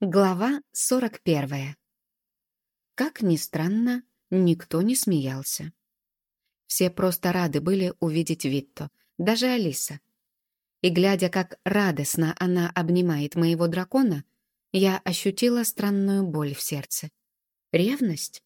Глава 41. Как ни странно, никто не смеялся. Все просто рады были увидеть Витто, даже Алиса. И глядя, как радостно она обнимает моего дракона, я ощутила странную боль в сердце. Ревность?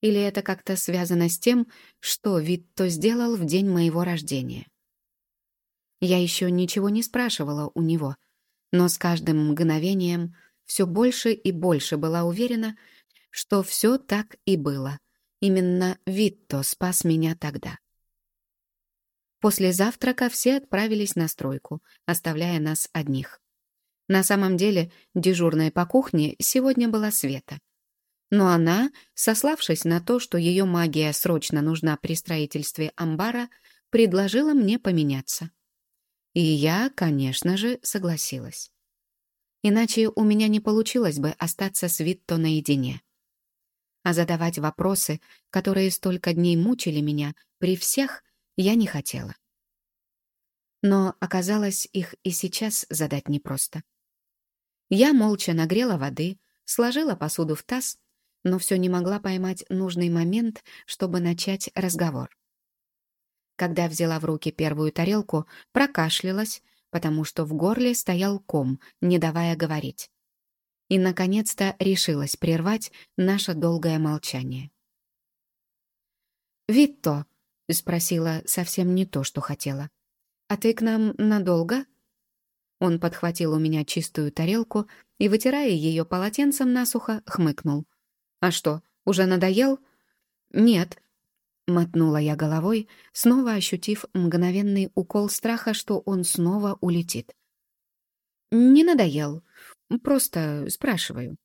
Или это как-то связано с тем, что Витто сделал в день моего рождения? Я еще ничего не спрашивала у него, но с каждым мгновением все больше и больше была уверена, что все так и было. Именно Витто спас меня тогда. После завтрака все отправились на стройку, оставляя нас одних. На самом деле дежурной по кухне сегодня была Света. Но она, сославшись на то, что ее магия срочно нужна при строительстве амбара, предложила мне поменяться. И я, конечно же, согласилась. Иначе у меня не получилось бы остаться с Витто наедине. А задавать вопросы, которые столько дней мучили меня, при всех я не хотела. Но оказалось, их и сейчас задать непросто. Я молча нагрела воды, сложила посуду в таз, но все не могла поймать нужный момент, чтобы начать разговор. Когда взяла в руки первую тарелку, прокашлялась, потому что в горле стоял ком, не давая говорить. И, наконец-то, решилась прервать наше долгое молчание. «Витто», — спросила совсем не то, что хотела. «А ты к нам надолго?» Он подхватил у меня чистую тарелку и, вытирая ее полотенцем насухо, хмыкнул. «А что, уже надоел?» «Нет», Мотнула я головой, снова ощутив мгновенный укол страха, что он снова улетит. «Не надоел. Просто спрашиваю».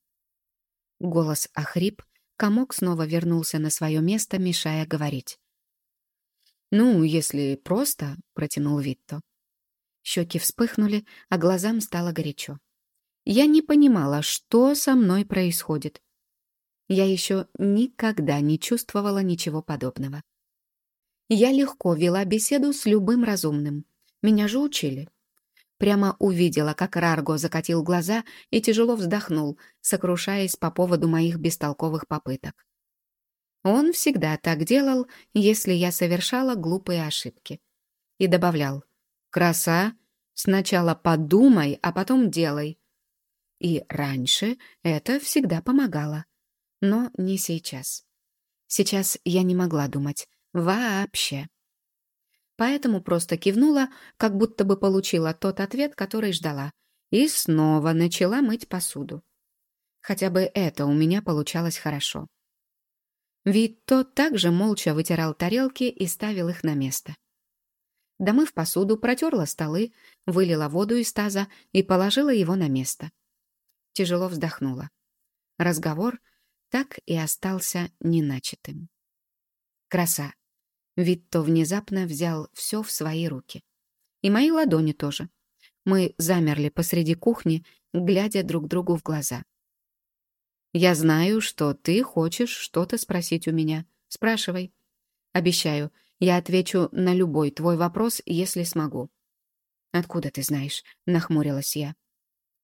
Голос охрип, комок снова вернулся на свое место, мешая говорить. «Ну, если просто», — протянул Витто. Щеки вспыхнули, а глазам стало горячо. Я не понимала, что со мной происходит. Я еще никогда не чувствовала ничего подобного. Я легко вела беседу с любым разумным. Меня же учили. Прямо увидела, как Рарго закатил глаза и тяжело вздохнул, сокрушаясь по поводу моих бестолковых попыток. Он всегда так делал, если я совершала глупые ошибки. И добавлял «Краса, сначала подумай, а потом делай». И раньше это всегда помогало. Но не сейчас. Сейчас я не могла думать. Вообще. Поэтому просто кивнула, как будто бы получила тот ответ, который ждала, и снова начала мыть посуду. Хотя бы это у меня получалось хорошо. Тот также молча вытирал тарелки и ставил их на место. Домыв посуду, протерла столы, вылила воду из таза и положила его на место. Тяжело вздохнула. Разговор — так и остался неначатым. Краса. Витто внезапно взял все в свои руки. И мои ладони тоже. Мы замерли посреди кухни, глядя друг другу в глаза. «Я знаю, что ты хочешь что-то спросить у меня. Спрашивай. Обещаю, я отвечу на любой твой вопрос, если смогу». «Откуда ты знаешь?» — нахмурилась я.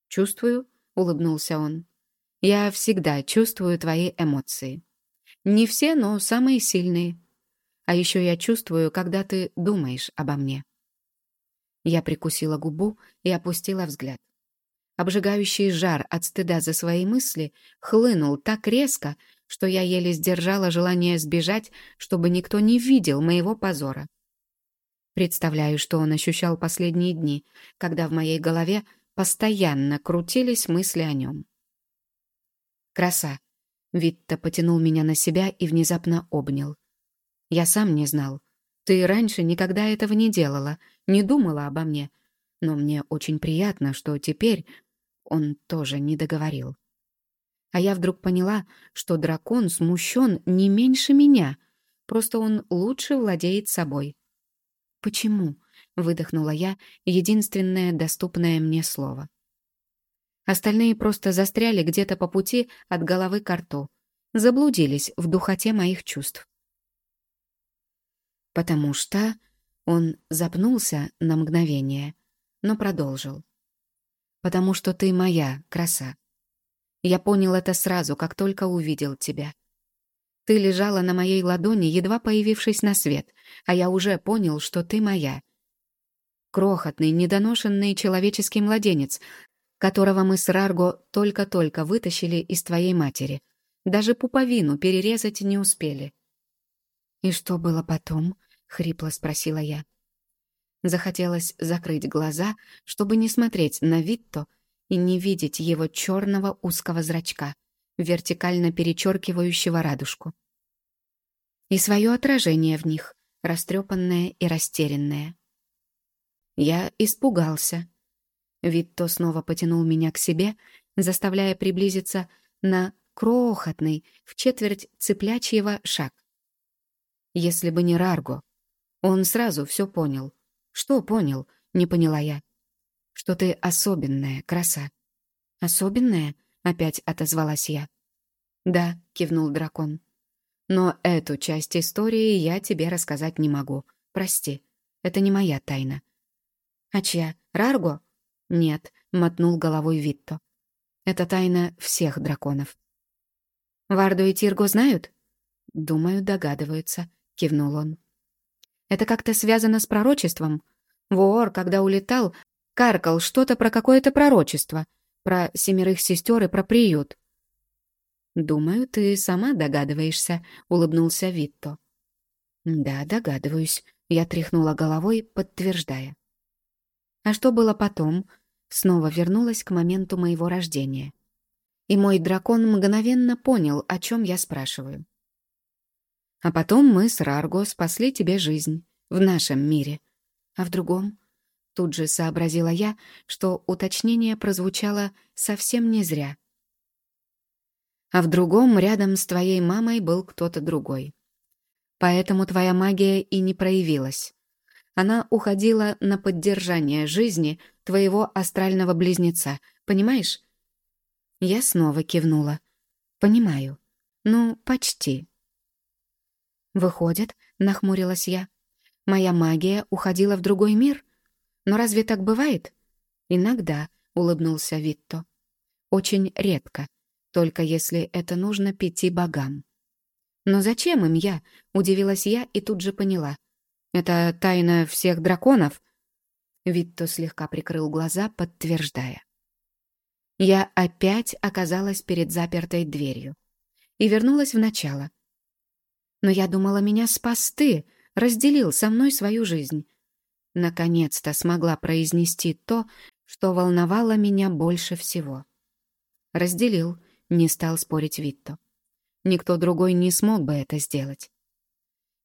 «Чувствую», — улыбнулся он. Я всегда чувствую твои эмоции. Не все, но самые сильные. А еще я чувствую, когда ты думаешь обо мне. Я прикусила губу и опустила взгляд. Обжигающий жар от стыда за свои мысли хлынул так резко, что я еле сдержала желание сбежать, чтобы никто не видел моего позора. Представляю, что он ощущал последние дни, когда в моей голове постоянно крутились мысли о нем. Краса. Витта потянул меня на себя и внезапно обнял. Я сам не знал. Ты раньше никогда этого не делала, не думала обо мне. Но мне очень приятно, что теперь он тоже не договорил. А я вдруг поняла, что дракон смущен не меньше меня, просто он лучше владеет собой. «Почему?» — выдохнула я, единственное доступное мне слово. Остальные просто застряли где-то по пути от головы к рту, заблудились в духоте моих чувств. Потому что он запнулся на мгновение, но продолжил. «Потому что ты моя, краса. Я понял это сразу, как только увидел тебя. Ты лежала на моей ладони, едва появившись на свет, а я уже понял, что ты моя. Крохотный, недоношенный человеческий младенец, которого мы с Рарго только-только вытащили из твоей матери. Даже пуповину перерезать не успели. «И что было потом?» — хрипло спросила я. Захотелось закрыть глаза, чтобы не смотреть на Витто и не видеть его черного узкого зрачка, вертикально перечеркивающего радужку. И свое отражение в них, растрепанное и растерянное. Я испугался. Витто снова потянул меня к себе, заставляя приблизиться на крохотный, в четверть цыплячьего шаг. Если бы не Рарго, он сразу все понял. Что понял, не поняла я что ты особенная, краса». «Особенная?» — опять отозвалась я. «Да», — кивнул дракон. «Но эту часть истории я тебе рассказать не могу. Прости, это не моя тайна». «А чья? Рарго?» «Нет», — мотнул головой Витто. «Это тайна всех драконов». «Варду и Тирго знают?» «Думаю, догадываются», — кивнул он. «Это как-то связано с пророчеством?» Воор, когда улетал, Каркал что-то про какое-то пророчество, про семерых сестер и про приют. «Думаю, ты сама догадываешься», — улыбнулся Витто. «Да, догадываюсь», — я тряхнула головой, подтверждая. А что было потом? Снова вернулась к моменту моего рождения. И мой дракон мгновенно понял, о чем я спрашиваю. А потом мы с Рарго спасли тебе жизнь. В нашем мире. А в другом? Тут же сообразила я, что уточнение прозвучало совсем не зря. А в другом рядом с твоей мамой был кто-то другой. Поэтому твоя магия и не проявилась. Она уходила на поддержание жизни твоего астрального близнеца, понимаешь? Я снова кивнула. Понимаю. Ну, почти. Выходит, нахмурилась я, моя магия уходила в другой мир? Но разве так бывает? Иногда, улыбнулся Витто. Очень редко, только если это нужно пяти богам. Но зачем им я? Удивилась я и тут же поняла. Это тайна всех драконов? Витто слегка прикрыл глаза, подтверждая. Я опять оказалась перед запертой дверью и вернулась в начало. Но я думала, меня спас ты, разделил со мной свою жизнь. Наконец-то смогла произнести то, что волновало меня больше всего. Разделил, не стал спорить Витто. Никто другой не смог бы это сделать.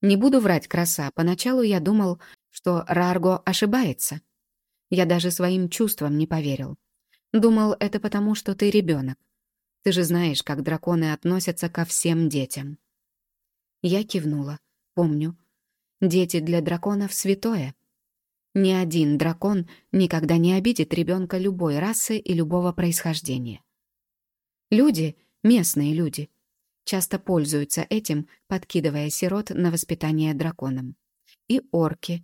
Не буду врать, краса, поначалу я думал, что Рарго ошибается. Я даже своим чувствам не поверил. Думал, это потому, что ты ребенок. Ты же знаешь, как драконы относятся ко всем детям. Я кивнула. Помню. Дети для драконов святое. Ни один дракон никогда не обидит ребенка любой расы и любого происхождения. Люди, местные люди, часто пользуются этим, подкидывая сирот на воспитание драконом. И орки.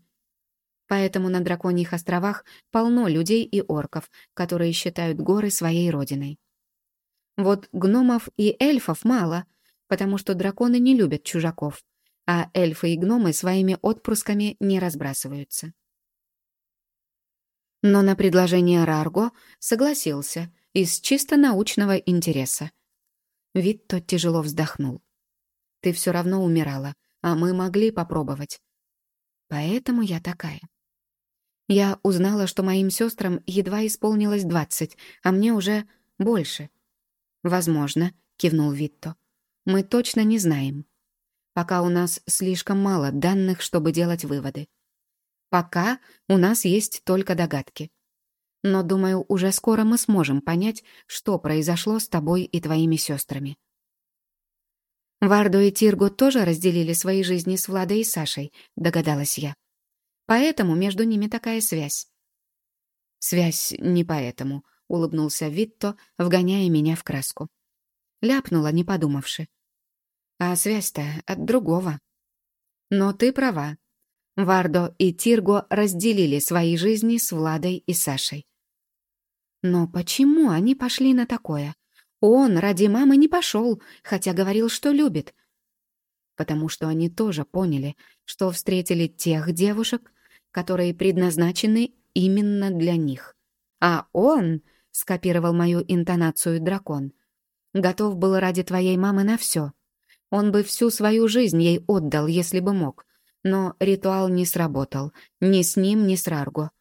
Поэтому на драконьих островах полно людей и орков, которые считают горы своей родиной. Вот гномов и эльфов мало, потому что драконы не любят чужаков, а эльфы и гномы своими отпрысками не разбрасываются. Но на предложение Рарго согласился из чисто научного интереса. Вид тот тяжело вздохнул. «Ты все равно умирала, а мы могли попробовать. Поэтому я такая». Я узнала, что моим сестрам едва исполнилось двадцать, а мне уже больше. «Возможно», — кивнул Витто. «Мы точно не знаем. Пока у нас слишком мало данных, чтобы делать выводы. Пока у нас есть только догадки. Но, думаю, уже скоро мы сможем понять, что произошло с тобой и твоими сестрами. Вардо и Тирго тоже разделили свои жизни с Владой и Сашей, догадалась я. Поэтому между ними такая связь. Связь не поэтому, улыбнулся Витто, вгоняя меня в краску. Ляпнула, не подумавши. А связь-то от другого. Но ты права, Вардо и Тирго разделили свои жизни с Владой и Сашей. Но почему они пошли на такое? Он ради мамы не пошел, хотя говорил, что любит. Потому что они тоже поняли, что встретили тех девушек, которые предназначены именно для них. А он, — скопировал мою интонацию дракон, — готов был ради твоей мамы на все. Он бы всю свою жизнь ей отдал, если бы мог. Но ритуал не сработал. Ни с ним, ни с Рарго.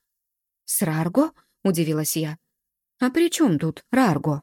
«С Рарго?» — удивилась я. «А при чем тут Рарго?»